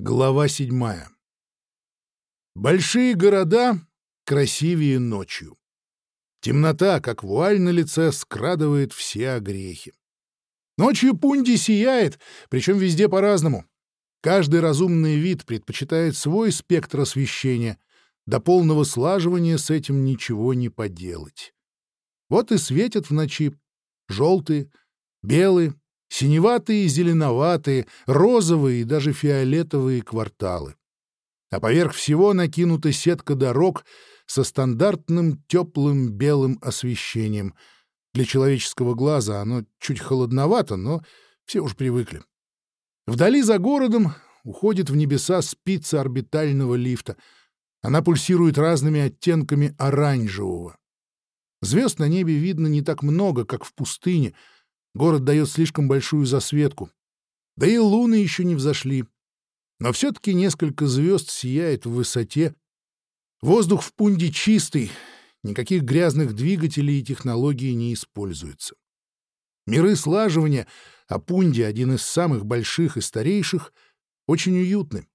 Глава седьмая. Большие города красивее ночью. Темнота, как вуаль на лице, скрадывает все огрехи. Ночью Пунди сияет, причем везде по-разному. Каждый разумный вид предпочитает свой спектр освещения. До полного слаживания с этим ничего не поделать. Вот и светят в ночи желтые, белые, синеватые и зеленоватые, розовые и даже фиолетовые кварталы. А поверх всего накинута сетка дорог со стандартным теплым белым освещением. Для человеческого глаза оно чуть холодновато, но все уж привыкли. Вдали за городом уходит в небеса спица орбитального лифта. Она пульсирует разными оттенками оранжевого. Звезд на небе видно не так много, как в пустыне — Город дает слишком большую засветку. Да и луны еще не взошли. Но все-таки несколько звезд сияет в высоте. Воздух в Пунде чистый, никаких грязных двигателей и технологий не используется. Миры слаживания, а Пунди — один из самых больших и старейших, очень уютны.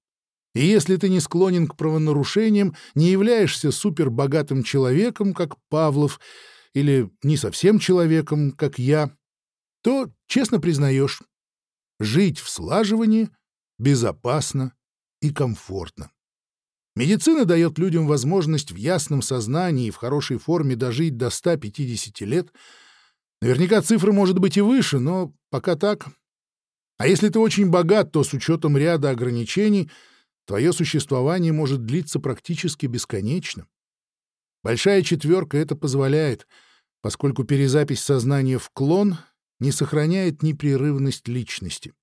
И если ты не склонен к правонарушениям, не являешься супербогатым человеком, как Павлов, или не совсем человеком, как я, то честно признаешь, жить в слаживании безопасно и комфортно. Медицина дает людям возможность в ясном сознании и в хорошей форме дожить до 150 лет. Наверняка цифра может быть и выше, но пока так. А если ты очень богат, то с учетом ряда ограничений твое существование может длиться практически бесконечно. Большая четверка это позволяет, поскольку перезапись сознания в клон не сохраняет непрерывность личности.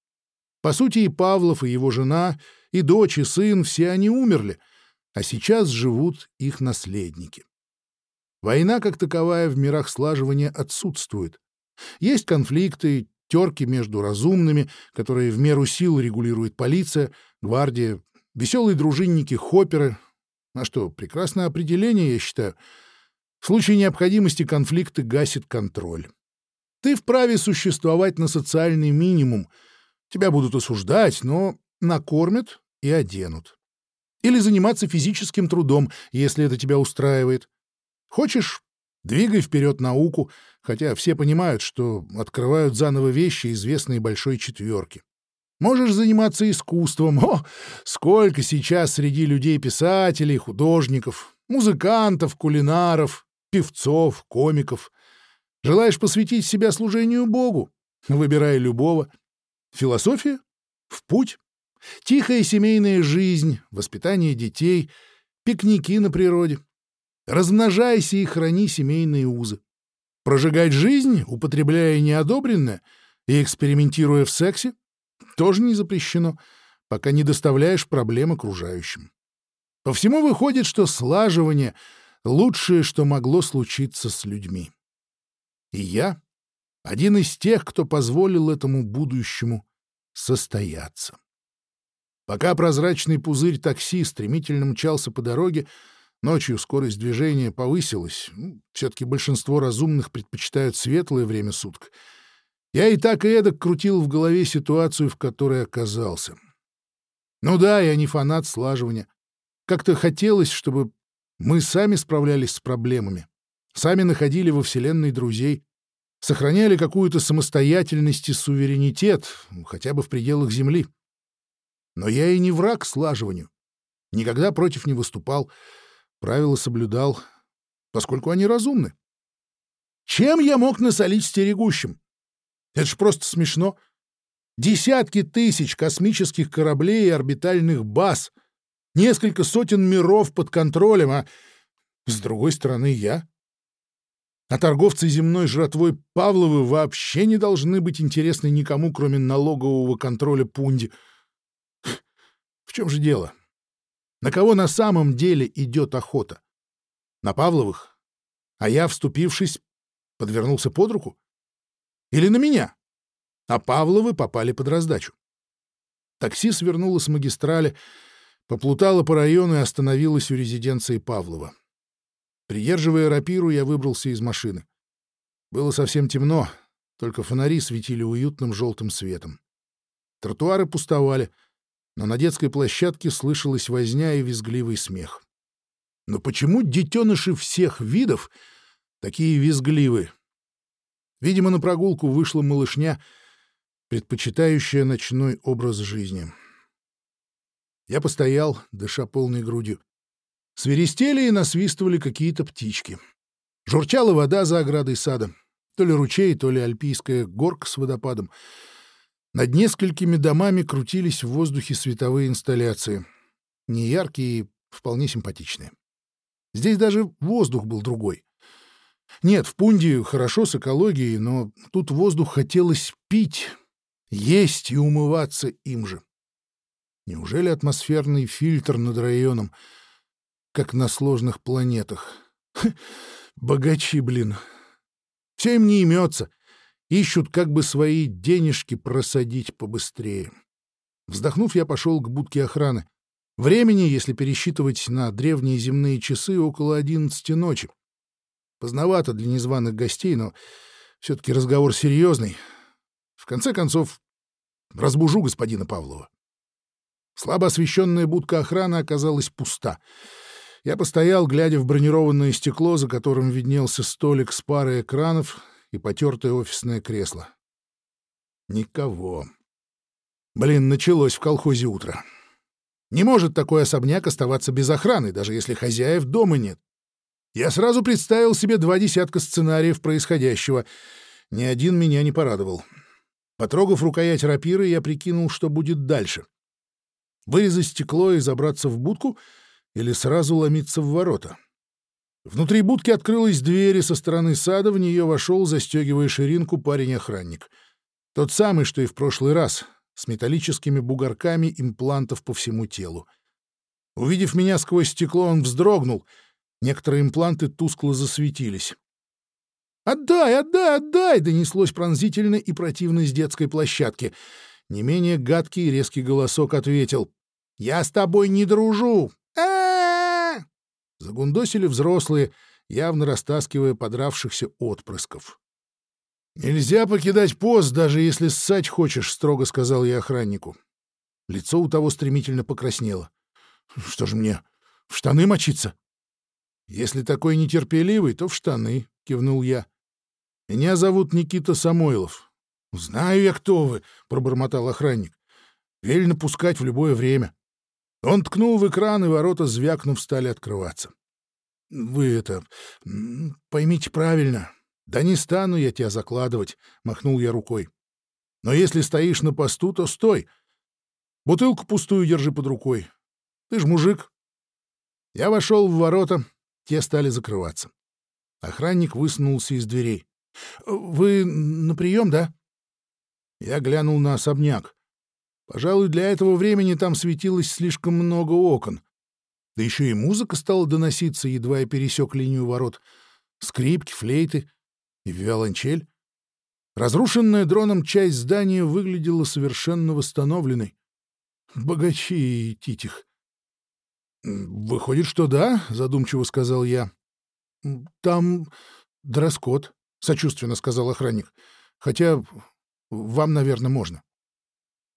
По сути, и Павлов, и его жена, и дочь, и сын — все они умерли, а сейчас живут их наследники. Война как таковая в мирах слаживания отсутствует. Есть конфликты, терки между разумными, которые в меру сил регулирует полиция, гвардия, веселые дружинники, хопперы. А что, прекрасное определение, я считаю. В случае необходимости конфликты гасит контроль. Ты вправе существовать на социальный минимум. Тебя будут осуждать, но накормят и оденут. Или заниматься физическим трудом, если это тебя устраивает. Хочешь — двигай вперед науку, хотя все понимают, что открывают заново вещи, известные большой четверки. Можешь заниматься искусством. О, сколько сейчас среди людей писателей, художников, музыкантов, кулинаров, певцов, комиков. Желаешь посвятить себя служению Богу? Выбирай любого. Философия? В путь. Тихая семейная жизнь, воспитание детей, пикники на природе. Размножайся и храни семейные узы. Прожигать жизнь, употребляя неодобренное и экспериментируя в сексе, тоже не запрещено, пока не доставляешь проблем окружающим. По всему выходит, что слаживание — лучшее, что могло случиться с людьми. И я один из тех, кто позволил этому будущему состояться. Пока прозрачный пузырь такси стремительно мчался по дороге, ночью скорость движения повысилась. Ну, Все-таки большинство разумных предпочитают светлое время суток. Я и так и эдак крутил в голове ситуацию, в которой оказался. Ну да, я не фанат слаживания. Как-то хотелось, чтобы мы сами справлялись с проблемами. Сами находили во Вселенной друзей, сохраняли какую-то самостоятельность и суверенитет, хотя бы в пределах Земли. Но я и не враг слаживанию. Никогда против не выступал, правила соблюдал, поскольку они разумны. Чем я мог насолить стерегущим? Это ж просто смешно. Десятки тысяч космических кораблей и орбитальных баз, несколько сотен миров под контролем, а с другой стороны я а торговцы земной жратвой Павловы вообще не должны быть интересны никому, кроме налогового контроля Пунди. В чем же дело? На кого на самом деле идет охота? На Павловых? А я, вступившись, подвернулся под руку? Или на меня? А Павловы попали под раздачу. Такси свернуло с магистрали, поплутало по району и остановилось у резиденции Павлова. Придерживая рапиру, я выбрался из машины. Было совсем темно, только фонари светили уютным желтым светом. Тротуары пустовали. но на детской площадке слышалась возня и визгливый смех. Но почему детеныши всех видов такие визгливые? Видимо, на прогулку вышла малышня, предпочитающая ночной образ жизни. Я постоял, дыша полной грудью. Свиристели и насвистывали какие-то птички. Журчала вода за оградой сада. То ли ручей, то ли альпийская горка с водопадом. Над несколькими домами крутились в воздухе световые инсталляции. Неяркие и вполне симпатичные. Здесь даже воздух был другой. Нет, в Пунде хорошо с экологией, но тут воздух хотелось пить, есть и умываться им же. Неужели атмосферный фильтр над районом, как на сложных планетах? Ха, богачи, блин. Все им не имется. Ищут, как бы свои денежки просадить побыстрее. Вздохнув, я пошел к будке охраны. Времени, если пересчитывать на древние земные часы, около одиннадцати ночи. Поздновато для незваных гостей, но все-таки разговор серьезный. В конце концов, разбужу господина Павлова. Слабо освещенная будка охраны оказалась пуста. Я постоял, глядя в бронированное стекло, за которым виднелся столик с парой экранов и потертое офисное кресло. Никого. Блин, началось в колхозе утро. Не может такой особняк оставаться без охраны, даже если хозяев дома нет. Я сразу представил себе два десятка сценариев происходящего. Ни один меня не порадовал. Потрогав рукоять рапиры, я прикинул, что будет дальше. Вырезать стекло и забраться в будку или сразу ломиться в ворота. Внутри будки открылась дверь, и со стороны сада в нее вошел, застегивая ширинку, парень-охранник. Тот самый, что и в прошлый раз, с металлическими бугорками имплантов по всему телу. Увидев меня сквозь стекло, он вздрогнул — Некоторые импланты тускло засветились. «Отдай, отдай, отдай!» — донеслось пронзительно и противно с детской площадки. Не менее гадкий и резкий голосок ответил. «Я с тобой не дружу!» Загундосили взрослые, явно растаскивая подравшихся отпрысков. «Нельзя покидать пост, даже если ссать хочешь», — строго сказал я охраннику. Лицо у того стремительно покраснело. «Что же мне, в штаны мочиться?» «Если такой нетерпеливый, то в штаны», — кивнул я. «Меня зовут Никита Самойлов». «Знаю я, кто вы», — пробормотал охранник. «Велено пускать в любое время». Он ткнул в экран, и ворота, звякнув, стали открываться. «Вы это... поймите правильно. Да не стану я тебя закладывать», — махнул я рукой. «Но если стоишь на посту, то стой. Бутылку пустую держи под рукой. Ты ж мужик». Я вошел в ворота, те стали закрываться. Охранник высунулся из дверей. «Вы на прием, да?» Я глянул на особняк. Пожалуй, для этого времени там светилось слишком много окон. Да еще и музыка стала доноситься, едва я пересек линию ворот. Скрипки, флейты и виолончель. Разрушенная дроном часть здания выглядела совершенно восстановленной. Богачи и титих. «Выходит, что да», — задумчиво сказал я. «Там дресс-код», — сочувственно сказал охранник. «Хотя вам, наверное, можно».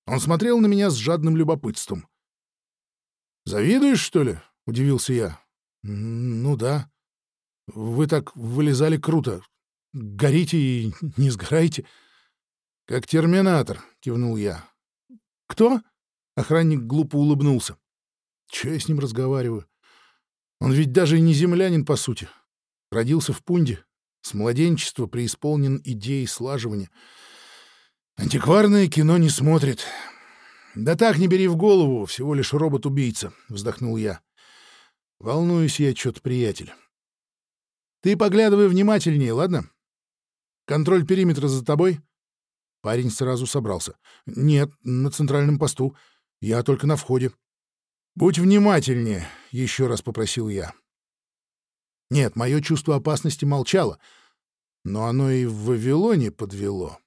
Он смотрел на меня с жадным любопытством. «Завидуешь, что ли?» — удивился я. «Ну да. Вы так вылезали круто. Горите и не сгорайте». «Как терминатор», — кивнул я. «Кто?» — охранник глупо улыбнулся. Че я с ним разговариваю? Он ведь даже не землянин, по сути. Родился в Пунде, с младенчества преисполнен идеей слаживания. Антикварное кино не смотрит. Да так, не бери в голову, всего лишь робот-убийца, вздохнул я. Волнуюсь я что-то, приятель. Ты поглядывай внимательнее, ладно? Контроль периметра за тобой? Парень сразу собрался. Нет, на центральном посту. Я только на входе. «Будь внимательнее», — еще раз попросил я. Нет, мое чувство опасности молчало, но оно и в Вавилоне подвело.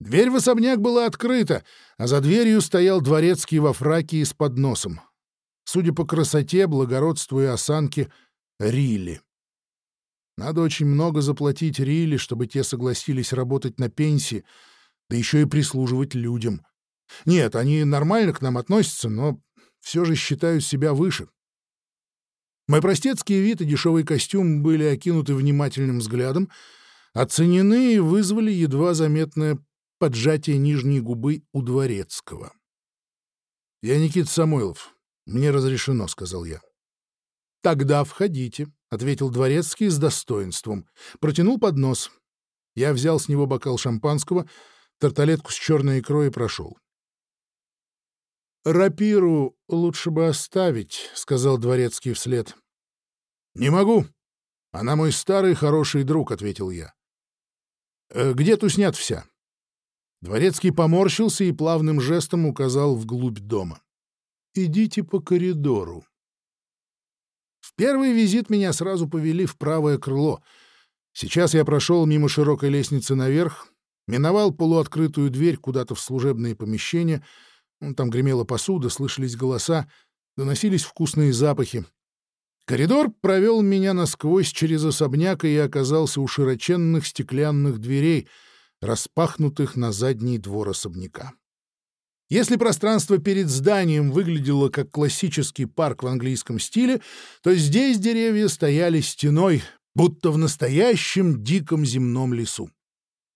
Дверь в особняк была открыта, а за дверью стоял дворецкий во фраке и с подносом. Судя по красоте, благородству и осанке, Рилли. Надо очень много заплатить Рилли, чтобы те согласились работать на пенсии, да еще и прислуживать людям. Нет, они нормально к нам относятся, но все же считают себя выше. Мой простецкий вид и дешевый костюм были окинуты внимательным взглядом, оценены и вызвали едва заметное поджатие нижней губы у Дворецкого. «Я Никит Самойлов. Мне разрешено», — сказал я. «Тогда входите», — ответил Дворецкий с достоинством. Протянул поднос. Я взял с него бокал шампанского, тарталетку с черной икрой и прошел. «Рапиру лучше бы оставить», — сказал Дворецкий вслед. «Не могу. Она мой старый хороший друг», — ответил я. «Э, «Где туснят вся?» Дворецкий поморщился и плавным жестом указал вглубь дома. «Идите по коридору». В первый визит меня сразу повели в правое крыло. Сейчас я прошел мимо широкой лестницы наверх, миновал полуоткрытую дверь куда-то в служебные помещения — там гремела посуда, слышались голоса, доносились вкусные запахи. Коридор провел меня насквозь через особняк, и я оказался у широченных стеклянных дверей, распахнутых на задний двор особняка. Если пространство перед зданием выглядело как классический парк в английском стиле, то здесь деревья стояли стеной, будто в настоящем диком земном лесу.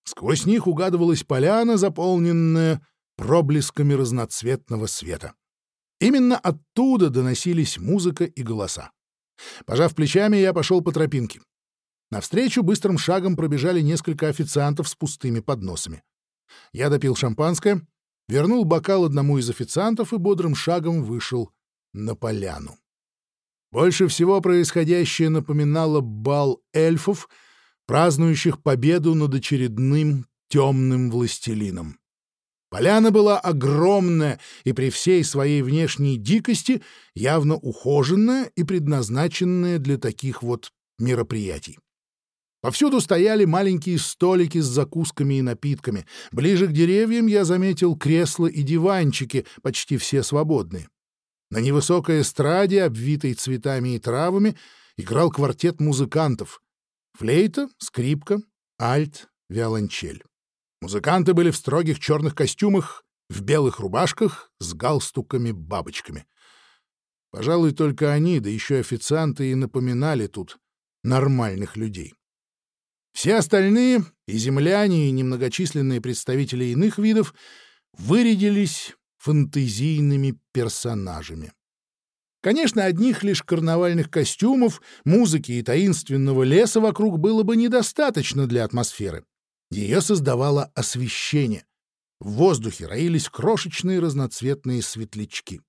Сквозь них угадывалась поляна, заполненная проблесками разноцветного света. Именно оттуда доносились музыка и голоса. Пожав плечами, я пошел по тропинке. Навстречу быстрым шагом пробежали несколько официантов с пустыми подносами. Я допил шампанское, вернул бокал одному из официантов и бодрым шагом вышел на поляну. Больше всего происходящее напоминало бал эльфов, празднующих победу над очередным темным властелином. Поляна была огромная и при всей своей внешней дикости явно ухоженная и предназначенная для таких вот мероприятий. Повсюду стояли маленькие столики с закусками и напитками. Ближе к деревьям я заметил кресла и диванчики, почти все свободные. На невысокой эстраде, обвитой цветами и травами, играл квартет музыкантов. Флейта, скрипка, альт, виолончель. Музыканты были в строгих черных костюмах, в белых рубашках с галстуками-бабочками. Пожалуй, только они, да еще официанты, и напоминали тут нормальных людей. Все остальные, и земляне, и немногочисленные представители иных видов, вырядились фантазийными персонажами. Конечно, одних лишь карнавальных костюмов, музыки и таинственного леса вокруг было бы недостаточно для атмосферы. Ее создавало освещение. В воздухе роились крошечные разноцветные светлячки.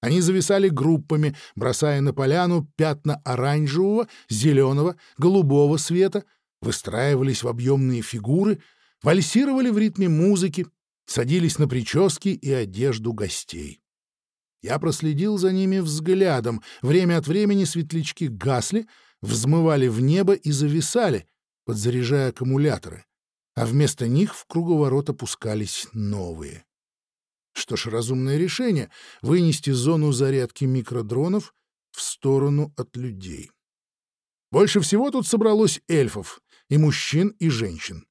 Они зависали группами, бросая на поляну пятна оранжевого, зеленого, голубого света, выстраивались в объемные фигуры, вальсировали в ритме музыки, садились на прически и одежду гостей. Я проследил за ними взглядом. Время от времени светлячки гасли, взмывали в небо и зависали, подзаряжая аккумуляторы а вместо них в круговорот опускались новые. Что ж, разумное решение — вынести зону зарядки микродронов в сторону от людей. Больше всего тут собралось эльфов, и мужчин, и женщин.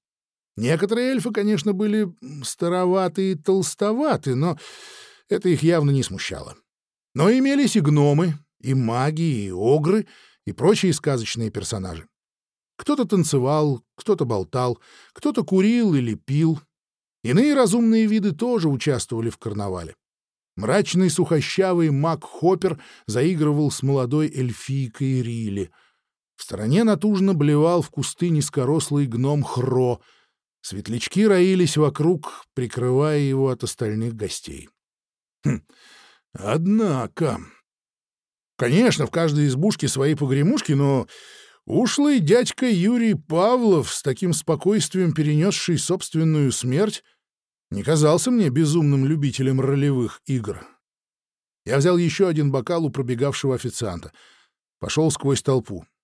Некоторые эльфы, конечно, были староваты и толстоваты, но это их явно не смущало. Но имелись и гномы, и маги, и огры, и прочие сказочные персонажи. Кто-то танцевал, кто-то болтал, кто-то курил или пил. Иные разумные виды тоже участвовали в карнавале. Мрачный сухощавый маг Хоппер заигрывал с молодой эльфийкой Рили. В стороне натужно блевал в кусты низкорослый гном Хро. Светлячки роились вокруг, прикрывая его от остальных гостей. Хм, однако... Конечно, в каждой избушке свои погремушки, но Ушлый дядька Юрий Павлов, с таким спокойствием перенесший собственную смерть, не казался мне безумным любителем ролевых игр. Я взял еще один бокал у пробегавшего официанта. Пошел сквозь толпу. —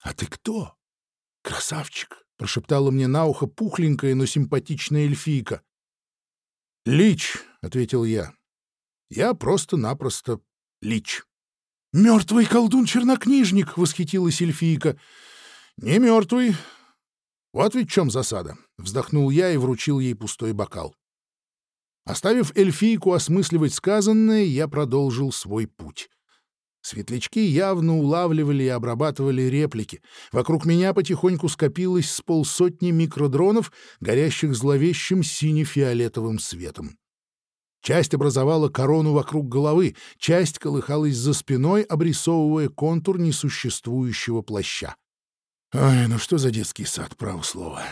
А ты кто? — Красавчик! — прошептала мне на ухо пухленькая, но симпатичная эльфийка. — Лич, — ответил я. — Я просто-напросто лич. «Мертвый колдун-чернокнижник!» — восхитилась эльфийка. «Не мертвый. Вот ведь в чем засада!» — вздохнул я и вручил ей пустой бокал. Оставив эльфийку осмысливать сказанное, я продолжил свой путь. Светлячки явно улавливали и обрабатывали реплики. Вокруг меня потихоньку скопилось с полсотни микродронов, горящих зловещим сине-фиолетовым светом. Часть образовала корону вокруг головы, часть колыхалась за спиной, обрисовывая контур несуществующего плаща. Ай, ну что за детский сад, право слово.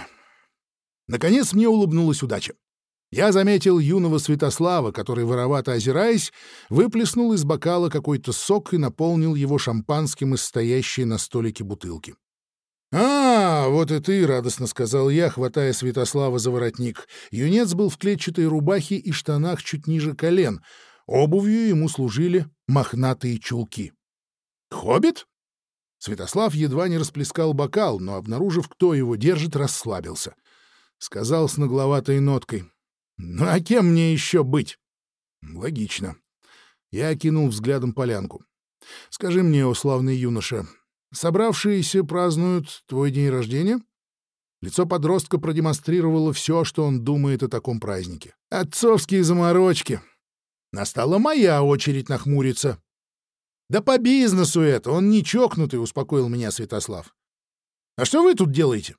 Наконец мне улыбнулась удача. Я заметил юного Святослава, который, воровато озираясь, выплеснул из бокала какой-то сок и наполнил его шампанским из стоящей на столике бутылки. «А, вот и ты!» — радостно сказал я, хватая Святослава за воротник. Юнец был в клетчатой рубахе и штанах чуть ниже колен. Обувью ему служили мохнатые чулки. «Хоббит?» Святослав едва не расплескал бокал, но, обнаружив, кто его держит, расслабился. Сказал с нагловатой ноткой. Ну а кем мне еще быть? Логично. Я окинул взглядом полянку. Скажи мне, о славный юноша, собравшиеся празднуют твой день рождения? Лицо подростка продемонстрировало все, что он думает о таком празднике. Отцовские заморочки. Настала моя очередь нахмуриться. Да по бизнесу это, он не чокнутый, успокоил меня Святослав. А что вы тут делаете?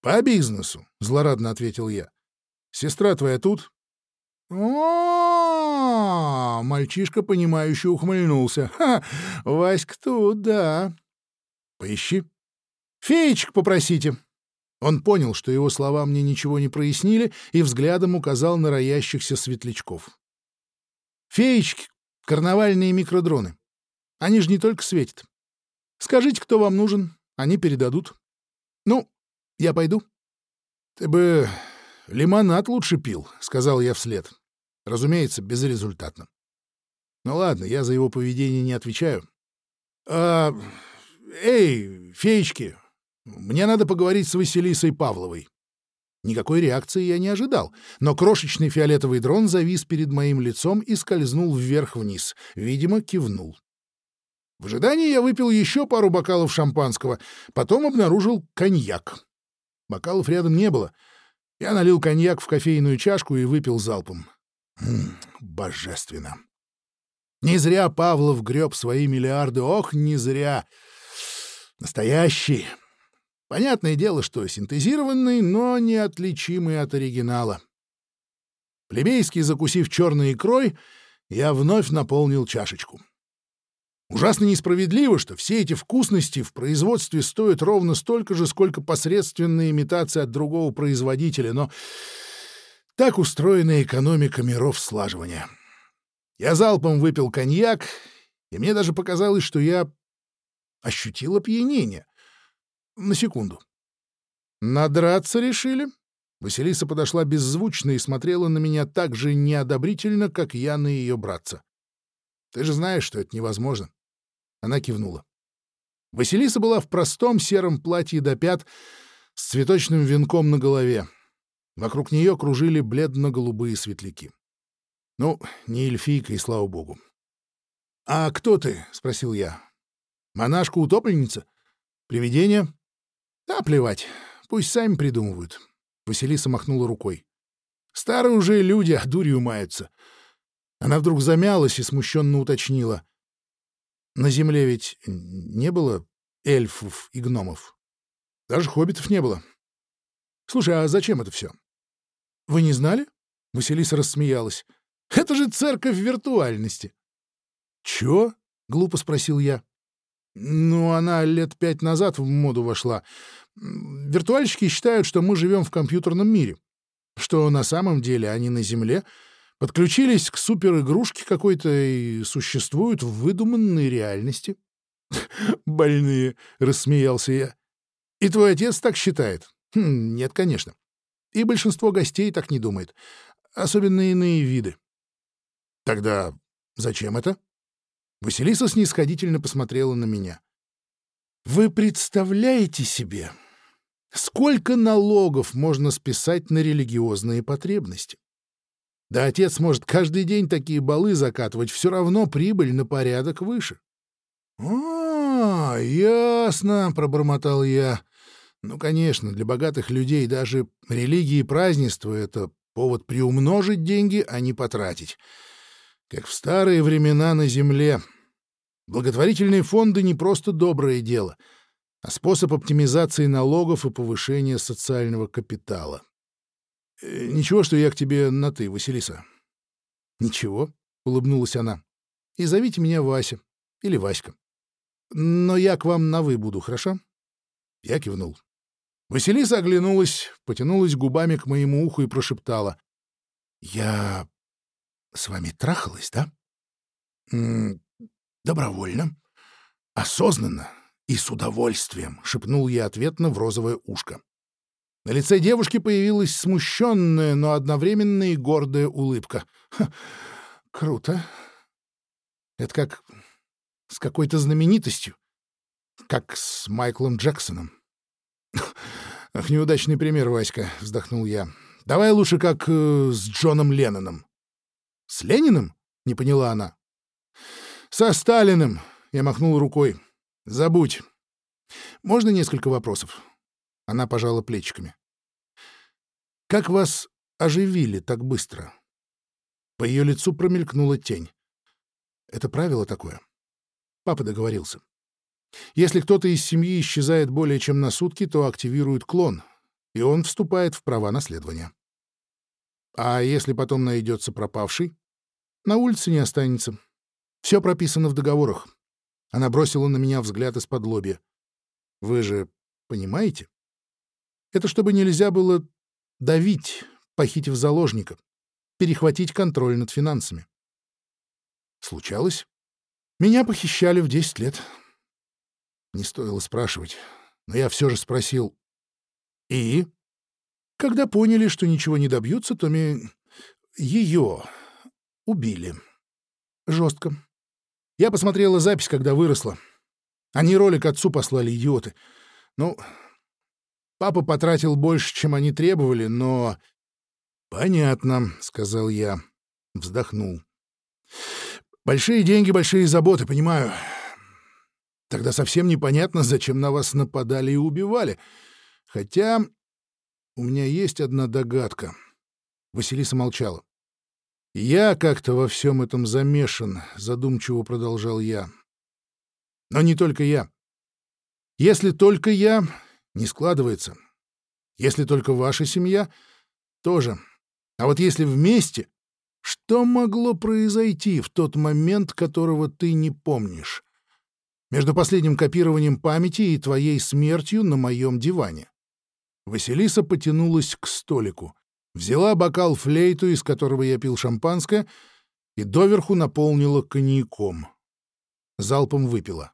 По бизнесу, злорадно ответил я. Сестра твоя тут?» О, мальчишка, понимающе ухмыльнулся. «Ха! Васька тут, да. Поищи. Феечек попросите». Он понял, что его слова мне ничего не прояснили, и взглядом указал на роящихся светлячков. «Феечки — карнавальные микродроны. Они же не только светят. Скажите, кто вам нужен, они передадут. Ну, я пойду». «Ты бы «Лимонад лучше пил», — сказал я вслед. Разумеется, безрезультатно. Ну ладно, я за его поведение не отвечаю. А, эй, феечки, мне надо поговорить с Василисой Павловой. Никакой реакции я не ожидал, но крошечный фиолетовый дрон завис перед моим лицом и скользнул вверх-вниз. Видимо, кивнул. В ожидании я выпил еще пару бокалов шампанского, потом обнаружил коньяк. Бокалов рядом не было — я налил коньяк в кофейную чашку и выпил залпом. М -м, божественно. Не зря Павлов греб свои миллиарды. Ох, не зря. Настоящий. Понятное дело, что синтезированный, но неотличимый от оригинала. Плебейский, закусив черной икрой, я вновь наполнил чашечку. Ужасно несправедливо, что все эти вкусности в производстве стоят ровно столько же, сколько посредственная имитация от другого производителя, но так устроена экономика миров слаживания. Я залпом выпил коньяк, и мне даже показалось, что я ощутил опьянение. На секунду. Надраться решили? Василиса подошла беззвучно и смотрела на меня так же неодобрительно, как я на ее братца. Ты же знаешь, что это невозможно. Она кивнула. Василиса была в простом сером платье до пят с цветочным венком на голове. Вокруг нее кружили бледно-голубые светляки. Ну, не эльфийка, и слава богу. — А кто ты? — спросил я. — Монашка-утопленница? Привидение? — Да, плевать. Пусть сами придумывают. Василиса махнула рукой. — Старые уже люди, а дурью маются. Она вдруг замялась и смущенно уточнила. На Земле ведь не было эльфов и гномов. Даже хоббитов не было. Слушай, а зачем это все? Вы не знали? Василиса рассмеялась. Это же церковь виртуальности. Чё? Глупо спросил я. Ну, она лет пять назад в моду вошла. Виртуальщики считают, что мы живем в компьютерном мире, что на самом деле они на Земле — подключились к суперигрушке какой-то и существуют в выдуманной реальности. «Больные», — рассмеялся я. «И твой отец так считает?» хм, «Нет, конечно. И большинство гостей так не думает. Особенно иные виды». «Тогда зачем это?» Василиса снисходительно посмотрела на меня. «Вы представляете себе, сколько налогов можно списать на религиозные потребности? Да отец может каждый день такие балы закатывать, все равно прибыль на порядок выше. — А, ясно, — пробормотал я. Ну, конечно, для богатых людей даже религии и празднества — это Повод приумножить деньги, а не потратить. Как в старые времена на земле. Благотворительные фонды не просто доброе дело, а способ оптимизации налогов и повышения социального капитала. Э, ничего, что я к тебе на «ты», Василиса. Ничего, — улыбнулась она. И зовите меня Вася или Васька. Но я к вам на «вы» буду, хорошо? Я кивнул. Василиса оглянулась, потянулась губами к моему уху и прошептала. «Я с вами трахалась, да?» «Добровольно, осознанно и с удовольствием», — шепнул я ответно в розовое ушко. На лице девушки появилась смущенная, но одновременно и гордая улыбка. «Круто. Это как с какой-то знаменитостью, как с Майклом Джексоном». «Ах, неудачный пример, Васька», — вздохнул я. «Давай лучше как э, с Джоном Ленноном». «С Лениным?» — не поняла она. «Со Сталиным», — я махнул рукой. «Забудь. Можно несколько вопросов?» Она пожала плечиками. «Как вас оживили так быстро?» По ее лицу промелькнула тень. «Это правило такое?» Папа договорился. Если кто-то из семьи исчезает более чем на сутки, то активирует клон, и он вступает в права наследования. А если потом найдется пропавший, на улице не останется. Все прописано в договорах. Она бросила на меня взгляд из-под лобья. Вы же понимаете? Это чтобы нельзя было давить, похитив заложника, перехватить контроль над финансами. Случалось. Меня похищали в 10 лет. Не стоило спрашивать, но я все же спросил. «И?» Когда поняли, что ничего не добьются, то ми... ее убили. Жестко. Я посмотрела запись, когда выросла. Они ролик отцу послали, идиоты. Ну, папа потратил больше, чем они требовали, но... «Понятно», — сказал я. Вздохнул. «Большие деньги, большие заботы, понимаю. Тогда совсем непонятно, зачем на вас нападали и убивали. Хотя у меня есть одна догадка. Василиса молчала. «Я как-то во всем этом замешан», — задумчиво продолжал я. «Но не только я. Если только я, не складывается. Если только ваша семья, тоже. А вот если вместе, что могло произойти в тот момент, которого ты не помнишь? между последним копированием памяти и твоей смертью на моем диване. Василиса потянулась к столику, взяла бокал флейту, из которого я пил шампанское, и доверху наполнила коньяком. Залпом выпила.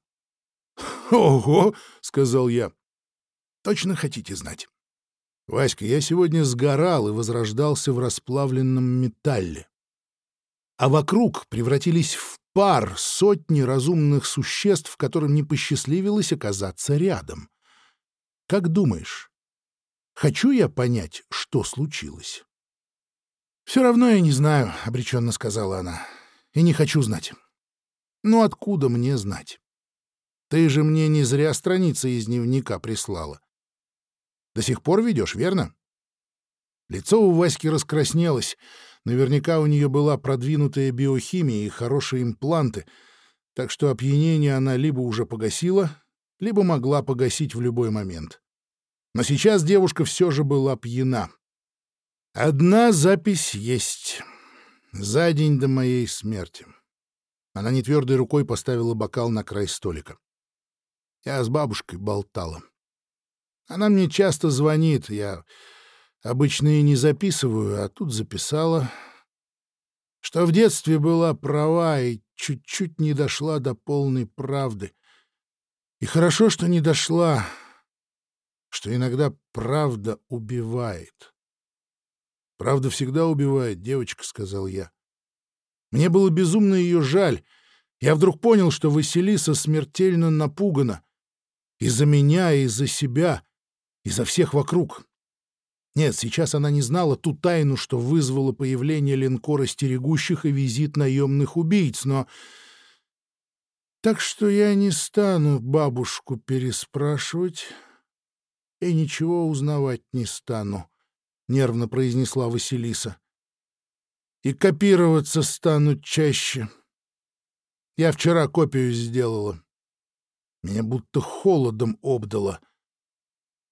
«Ого!» — сказал я. «Точно хотите знать?» «Васька, я сегодня сгорал и возрождался в расплавленном металле. А вокруг превратились в пар сотни разумных существ, которым не посчастливилось оказаться рядом. Как думаешь, хочу я понять, что случилось? «Все равно я не знаю», — обреченно сказала она, — «и не хочу знать». «Ну откуда мне знать? Ты же мне не зря страницы из дневника прислала. До сих пор ведешь, верно?» Лицо у Васьки раскраснелось — Наверняка у нее была продвинутая биохимия и хорошие импланты, так что опьянение она либо уже погасила, либо могла погасить в любой момент. Но сейчас девушка все же была пьяна. Одна запись есть. За день до моей смерти. Она нетвердой рукой поставила бокал на край столика. Я с бабушкой болтала. Она мне часто звонит, я Обычно и не записываю, а тут записала, что в детстве была права и чуть-чуть не дошла до полной правды. И хорошо, что не дошла, что иногда правда убивает. «Правда всегда убивает, девочка», — сказал я. Мне было безумно ее жаль. Я вдруг понял, что Василиса смертельно напугана. Из-за меня, из-за себя, из-за всех вокруг. Нет, сейчас она не знала ту тайну, что вызвало появление линкора стерегущих и визит наемных убийц, но... Так что я не стану бабушку переспрашивать и ничего узнавать не стану. нервно произнесла Василиса. «И копироваться станут чаще. Я вчера копию сделала. Меня будто холодом обдало.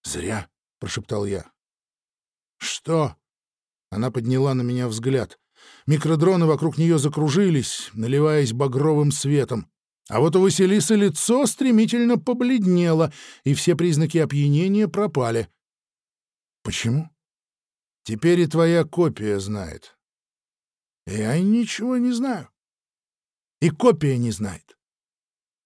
«Зря», — прошептал я. «Что?» Она подняла на меня взгляд. Микродроны вокруг нее закружились, наливаясь багровым светом. А вот у Василисы лицо стремительно побледнело, и все признаки опьянения пропали. «Почему?» «Теперь и твоя копия знает». «Я ничего не знаю». «И копия не знает.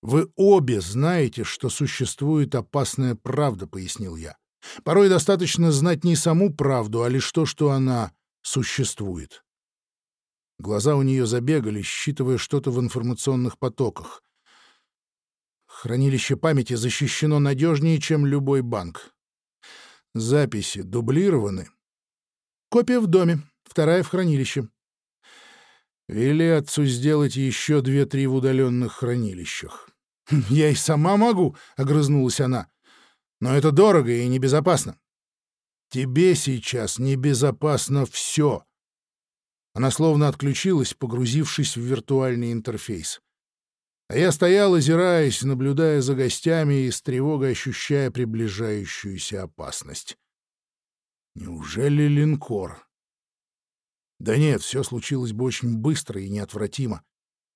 «Вы обе знаете, что существует опасная правда», — пояснил я. «Порой достаточно знать не саму правду, а лишь то, что она существует». Глаза у нее забегали, считывая что-то в информационных потоках. Хранилище памяти защищено надежнее, чем любой банк. Записи дублированы. Копия в доме, вторая в хранилище. Вели отцу сделать еще две-три в удаленных хранилищах. «Я и сама могу», — огрызнулась она. «Но это дорого и небезопасно». «Тебе сейчас небезопасно все». Она словно отключилась, погрузившись в виртуальный интерфейс. А я стоял, озираясь, наблюдая за гостями и с тревогой ощущая приближающуюся опасность. Неужели линкор? Да нет, все случилось бы очень быстро и неотвратимо.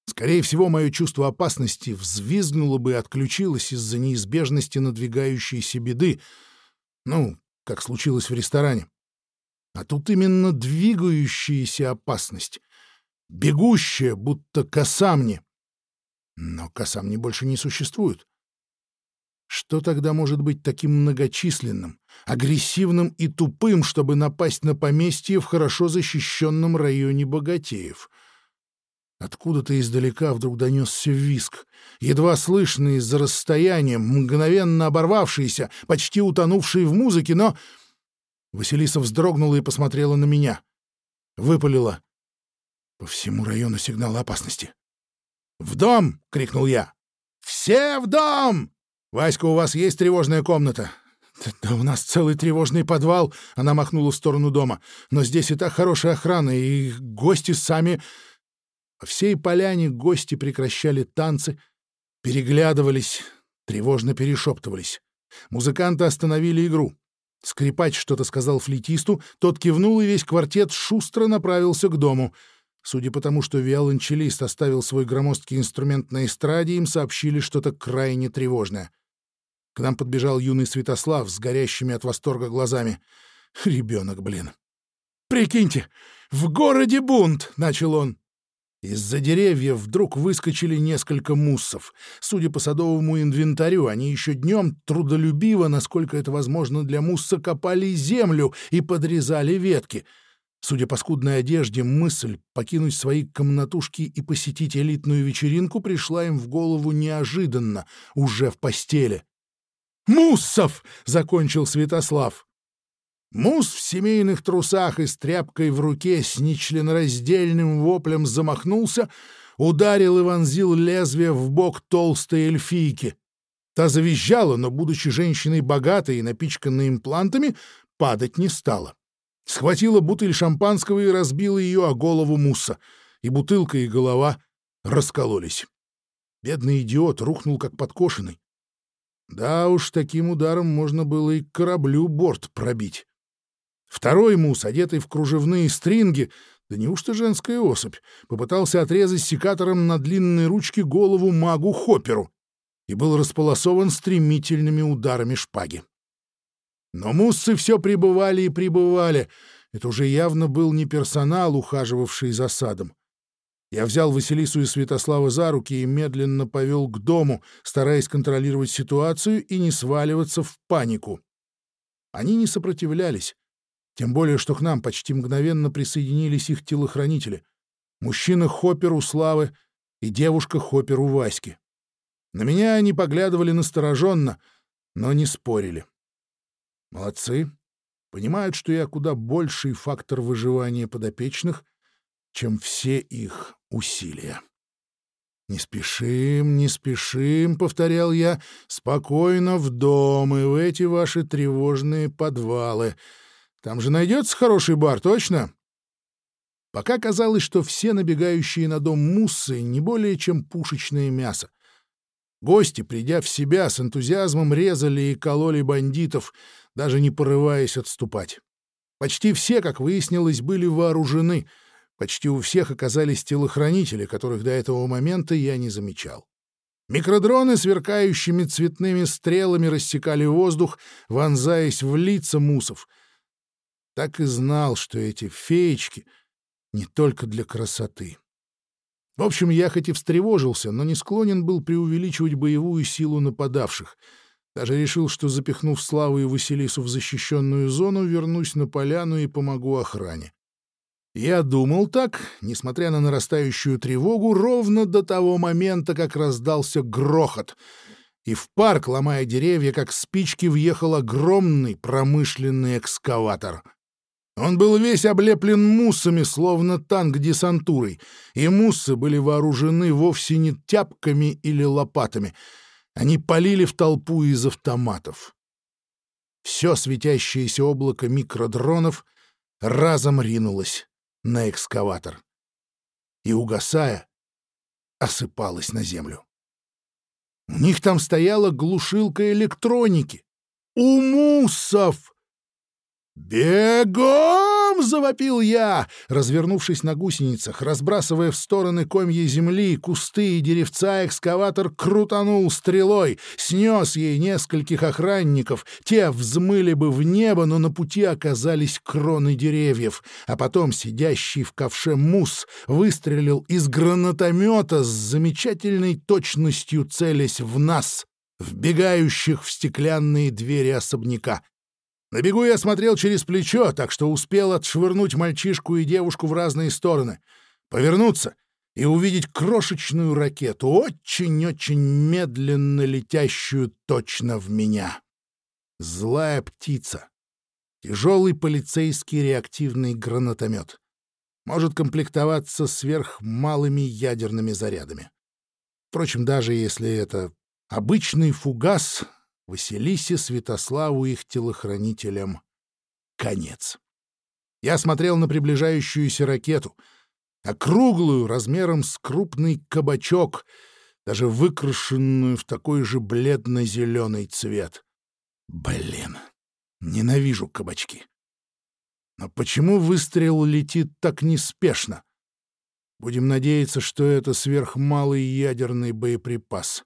Скорее всего, мое чувство опасности взвизгнуло бы и отключилось из-за неизбежности надвигающейся беды. Ну, как случилось в ресторане. А тут именно двигающаяся опасность. Бегущая, будто косамни. Но косамни больше не существуют. Что тогда может быть таким многочисленным, агрессивным и тупым, чтобы напасть на поместье в хорошо защищенном районе богатеев — Откуда-то издалека вдруг донесся виск, едва слышный из-за расстояния, мгновенно оборвавшийся, почти утонувший в музыке, но... Василиса вздрогнула и посмотрела на меня. Выпалила. По всему району сигнал опасности. «В дом!» — крикнул я. «Все в дом! Васька, у вас есть тревожная комната?» «Да у нас целый тревожный подвал», — она махнула в сторону дома. «Но здесь и так хорошая охрана, и гости сами...» По всей поляне гости прекращали танцы, переглядывались, тревожно перешептывались. Музыканты остановили игру. Скрипач что-то сказал флейтисту, тот кивнул, и весь квартет шустро направился к дому. Судя по тому, что виолончелист оставил свой громоздкий инструмент на эстраде, им сообщили что-то крайне тревожное. К нам подбежал юный Святослав с горящими от восторга глазами. Ребенок, блин. «Прикиньте, в городе бунт!» — начал он. Из-за деревьев вдруг выскочили несколько муссов. Судя по садовому инвентарю, они еще днем трудолюбиво, насколько это возможно для мусса, копали землю и подрезали ветки. Судя по скудной одежде, мысль покинуть свои комнатушки и посетить элитную вечеринку пришла им в голову неожиданно, уже в постели. «Муссов!» — закончил Святослав. Мус в семейных трусах и с тряпкой в руке с нечленораздельным воплем замахнулся, ударил и вонзил лезвие в бок толстой эльфийки. Та завизжала, но, будучи женщиной богатой и напичканной имплантами, падать не стала. Схватила бутыль шампанского и разбила ее о голову Муса, и бутылка, и голова раскололись. Бедный идиот рухнул как подкошенный. Да уж, таким ударом можно было и кораблю борт пробить. Второй мус, одетый в кружевные стринги, да неужто женская особь, попытался отрезать секатором на длинной ручке голову магу Хопперу и был располосован стремительными ударами шпаги. Но муссы все прибывали и прибывали. Это уже явно был не персонал, ухаживавший за садом. Я взял Василису и Святослава за руки и медленно повел к дому, стараясь контролировать ситуацию и не сваливаться в панику. Они не сопротивлялись, тем более, что к нам почти мгновенно присоединились их телохранители. Мужчина Хоппер у Славы и девушка Хоппер у Васьки. На меня они поглядывали настороженно, но не спорили. Молодцы. Понимают, что я куда больший фактор выживания подопечных, чем все их усилия. «Не спешим, не спешим», — повторял я, — «спокойно в дом и в эти ваши тревожные подвалы». Там же найдется хороший бар, точно? Пока казалось, что все набегающие на дом муссы не более чем пушечное мясо. Гости, придя в себя, с энтузиазмом резали и кололи бандитов, даже не порываясь отступать. Почти все, как выяснилось, были вооружены. Почти у всех оказались телохранители, которых до этого момента я не замечал. Микродроны сверкающими цветными стрелами рассекали воздух, вонзаясь в лица мусов. Так и знал, что эти феечки — не только для красоты. В общем, я хоть и встревожился, но не склонен был преувеличивать боевую силу нападавших. Даже решил, что, запихнув Славу и Василису в защищенную зону, вернусь на поляну и помогу охране. Я думал так, несмотря на нарастающую тревогу, ровно до того момента, как раздался грохот, и в парк, ломая деревья, как спички, въехал огромный промышленный экскаватор — он был весь облеплен муссами, словно танк десантурой, и муссы были вооружены вовсе не тяпками или лопатами. Они полили в толпу из автоматов. Все светящееся облако микродронов разом ринулось на экскаватор и, угасая, осыпалось на землю. У них там стояла глушилка электроники. У муссов! «Бегом!» — завопил я, развернувшись на гусеницах, разбрасывая в стороны комья земли, кусты и деревца, экскаватор крутанул стрелой, снес ей нескольких охранников, те взмыли бы в небо, но на пути оказались кроны деревьев, а потом сидящий в ковше мус выстрелил из гранатомета с замечательной точностью целясь в нас, вбегающих в стеклянные двери особняка. На бегу я смотрел через плечо, так что успел отшвырнуть мальчишку и девушку в разные стороны, повернуться и увидеть крошечную ракету, очень-очень медленно летящую точно в меня. Злая птица. Тяжелый полицейский реактивный гранатомет. Может комплектоваться сверхмалыми ядерными зарядами. Впрочем, даже если это обычный фугас, Василисе, Святославу, их телохранителям конец. Я смотрел на приближающуюся ракету, округлую, размером с крупный кабачок, даже выкрашенную в такой же бледно-зеленый цвет. Блин, ненавижу кабачки. Но почему выстрел летит так неспешно? Будем надеяться, что это сверхмалый ядерный боеприпас.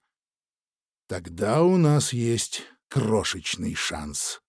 Тогда у нас есть крошечный шанс.